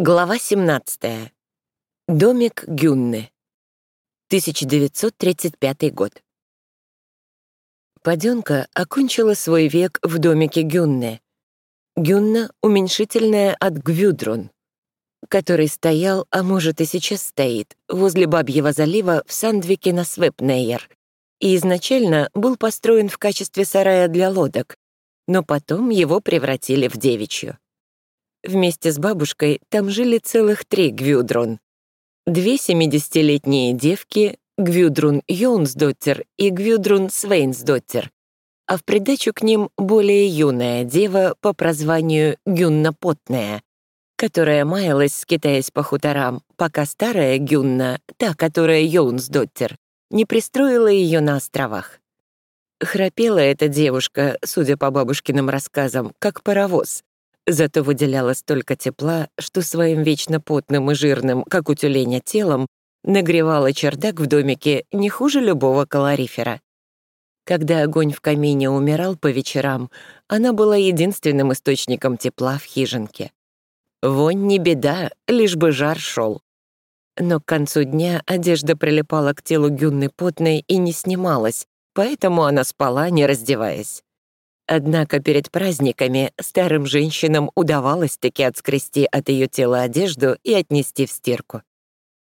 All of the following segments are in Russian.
Глава 17. Домик Гюнны. 1935 год. Паденка окончила свой век в домике Гюнны. Гюнна — уменьшительная от Гвюдрун, который стоял, а может и сейчас стоит, возле Бабьего залива в Сандвике на Свепнейер, и изначально был построен в качестве сарая для лодок, но потом его превратили в девичью. Вместе с бабушкой там жили целых три Гвюдрун. Две 70-летние девки, Гвюдрун Йонсдоттер и Гвюдрун Свейнсдоттер, а в придачу к ним более юная дева по прозванию Гюнна Потная, которая маялась, скитаясь по хуторам, пока старая Гюнна, та, которая Йонсдоттер, не пристроила ее на островах. Храпела эта девушка, судя по бабушкиным рассказам, как паровоз, Зато выделяла столько тепла, что своим вечно потным и жирным, как у тюленя, телом нагревала чердак в домике не хуже любого калорифера. Когда огонь в камине умирал по вечерам, она была единственным источником тепла в хижинке. Вонь не беда, лишь бы жар шел. Но к концу дня одежда прилипала к телу Гюнны потной и не снималась, поэтому она спала, не раздеваясь. Однако перед праздниками старым женщинам удавалось таки отскрести от ее тела одежду и отнести в стирку.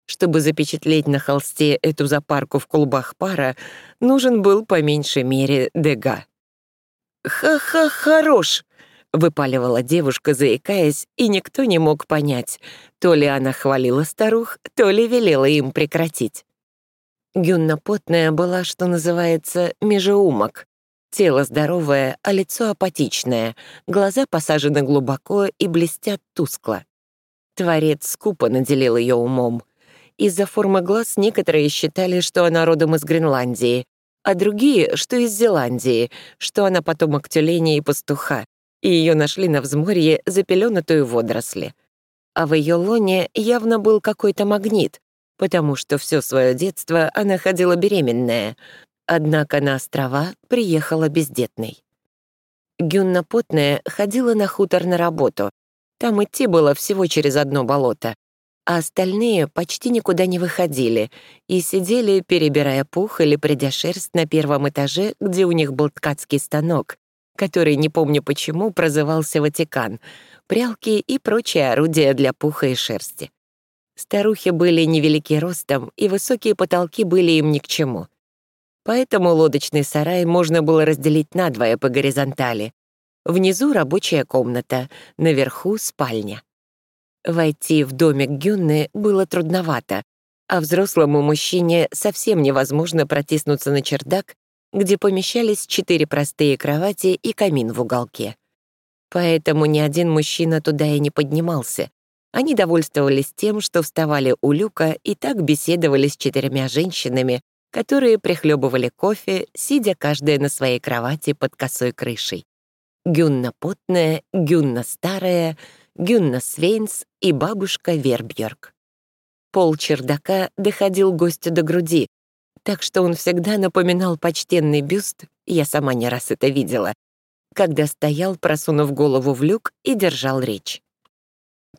Чтобы запечатлеть на холсте эту запарку в клубах пара, нужен был по меньшей мере дега. «Ха-ха, хорош!» — выпаливала девушка, заикаясь, и никто не мог понять, то ли она хвалила старух, то ли велела им прекратить. Гюнна потная была, что называется, межеумок, Тело здоровое, а лицо апатичное, глаза посажены глубоко и блестят тускло. Творец скупо наделил ее умом. Из-за формы глаз некоторые считали, что она родом из Гренландии, а другие, что из Зеландии, что она потомок тюленя и пастуха, и ее нашли на взморье запеленутую водоросли. А в ее лоне явно был какой-то магнит, потому что все свое детство она ходила беременная, Однако на острова приехала бездетной. Гюнна Потная ходила на хутор на работу. Там идти было всего через одно болото, а остальные почти никуда не выходили и сидели, перебирая пух или придя шерсть на первом этаже, где у них был ткацкий станок, который, не помню почему, прозывался Ватикан, прялки и прочие орудия для пуха и шерсти. Старухи были невелики ростом, и высокие потолки были им ни к чему. Поэтому лодочный сарай можно было разделить надвое по горизонтали. Внизу рабочая комната, наверху — спальня. Войти в домик Гюнны было трудновато, а взрослому мужчине совсем невозможно протиснуться на чердак, где помещались четыре простые кровати и камин в уголке. Поэтому ни один мужчина туда и не поднимался. Они довольствовались тем, что вставали у люка и так беседовали с четырьмя женщинами, которые прихлебывали кофе, сидя каждая на своей кровати под косой крышей. Гюнна потная, Гюнна старая, Гюнна Свейнс и бабушка Вербьерк. Пол чердака доходил гостю до груди, так что он всегда напоминал почтенный бюст, я сама не раз это видела, когда стоял, просунув голову в люк и держал речь.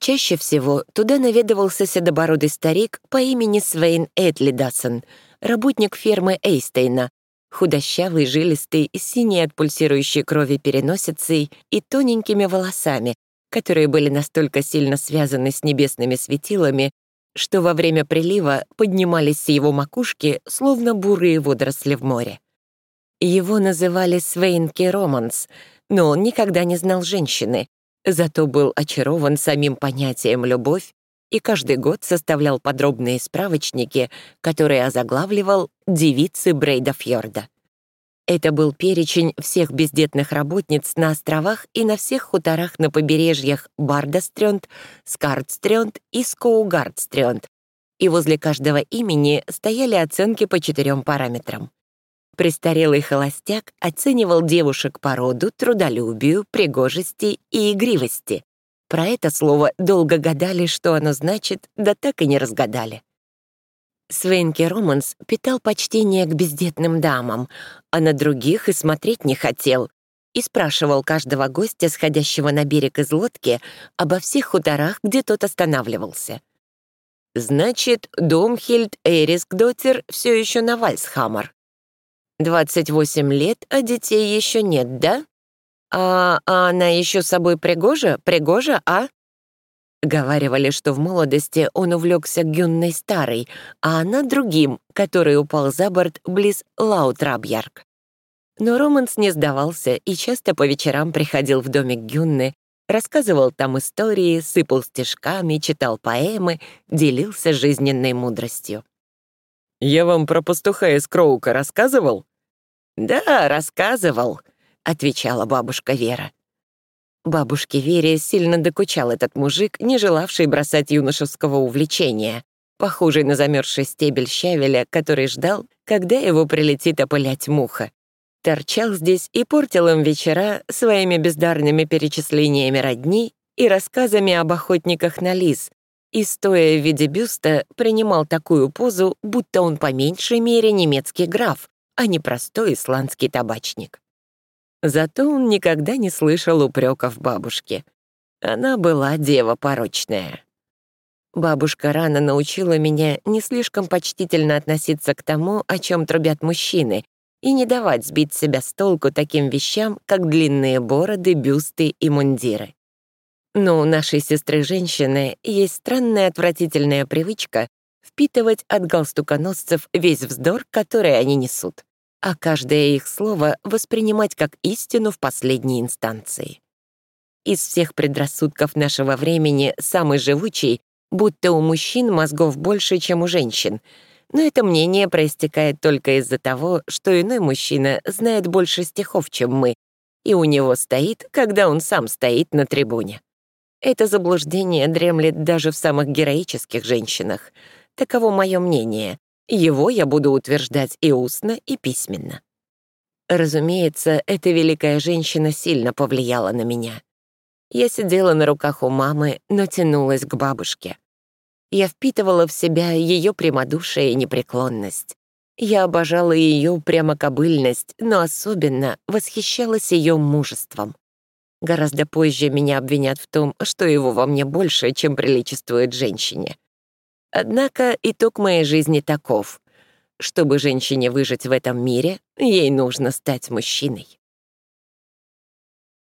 Чаще всего туда наведывался седобородый старик по имени Свейн Эдлидасон, работник фермы Эйстейна, худощавый, жилистый, синий от пульсирующей крови переносицей и тоненькими волосами, которые были настолько сильно связаны с небесными светилами, что во время прилива поднимались с его макушки, словно бурые водоросли в море. Его называли Свейнки Романс, но он никогда не знал женщины, зато был очарован самим понятием «любовь» и каждый год составлял подробные справочники, которые озаглавливал «Девицы Брейда Фьорда». Это был перечень всех бездетных работниц на островах и на всех хуторах на побережьях Бардастрёнд, Скардстрёнд и Скоугардстрёнд, и возле каждого имени стояли оценки по четырем параметрам. Престарелый холостяк оценивал девушек по роду, трудолюбию, пригожести и игривости. Про это слово долго гадали, что оно значит, да так и не разгадали. Свенки Романс питал почтение к бездетным дамам, а на других и смотреть не хотел. и спрашивал каждого гостя, сходящего на берег из лодки, обо всех хуторах, где тот останавливался. «Значит, Домхильд Эйрискдотер все еще на Вальсхаммер. 28 лет, а детей еще нет, да? А, а она еще с собой пригожа? Пригожа, а?» Говаривали, что в молодости он увлекся Гюнной старой, а она другим, который упал за борт близ Лаутрабьярк. Но Романс не сдавался и часто по вечерам приходил в домик Гюнны, рассказывал там истории, сыпал стишками, читал поэмы, делился жизненной мудростью. «Я вам про пастуха из Кроука рассказывал?» «Да, рассказывал», — отвечала бабушка Вера. Бабушке Вере сильно докучал этот мужик, не желавший бросать юношеского увлечения, похожий на замерзший стебель щавеля, который ждал, когда его прилетит опылять муха торчал здесь и портил им вечера своими бездарными перечислениями родни и рассказами об охотниках на лис, и, стоя в виде бюста, принимал такую позу, будто он по меньшей мере немецкий граф, а не простой исландский табачник. Зато он никогда не слышал упреков бабушки. Она была дева порочная. Бабушка рано научила меня не слишком почтительно относиться к тому, о чем трубят мужчины, и не давать сбить себя с толку таким вещам, как длинные бороды, бюсты и мундиры. Но у нашей сестры-женщины есть странная отвратительная привычка впитывать от галстуконосцев весь вздор, который они несут, а каждое их слово воспринимать как истину в последней инстанции. Из всех предрассудков нашего времени самый живучий, будто у мужчин мозгов больше, чем у женщин — но это мнение проистекает только из-за того, что иной мужчина знает больше стихов, чем мы, и у него стоит, когда он сам стоит на трибуне. Это заблуждение дремлет даже в самых героических женщинах. Таково мое мнение. Его я буду утверждать и устно, и письменно. Разумеется, эта великая женщина сильно повлияла на меня. Я сидела на руках у мамы, но тянулась к бабушке. Я впитывала в себя ее прямодушие и непреклонность. Я обожала ее прямо кобыльность, но особенно восхищалась ее мужеством. Гораздо позже меня обвинят в том, что его во мне больше, чем приличествует женщине. Однако итог моей жизни таков. Чтобы женщине выжить в этом мире, ей нужно стать мужчиной.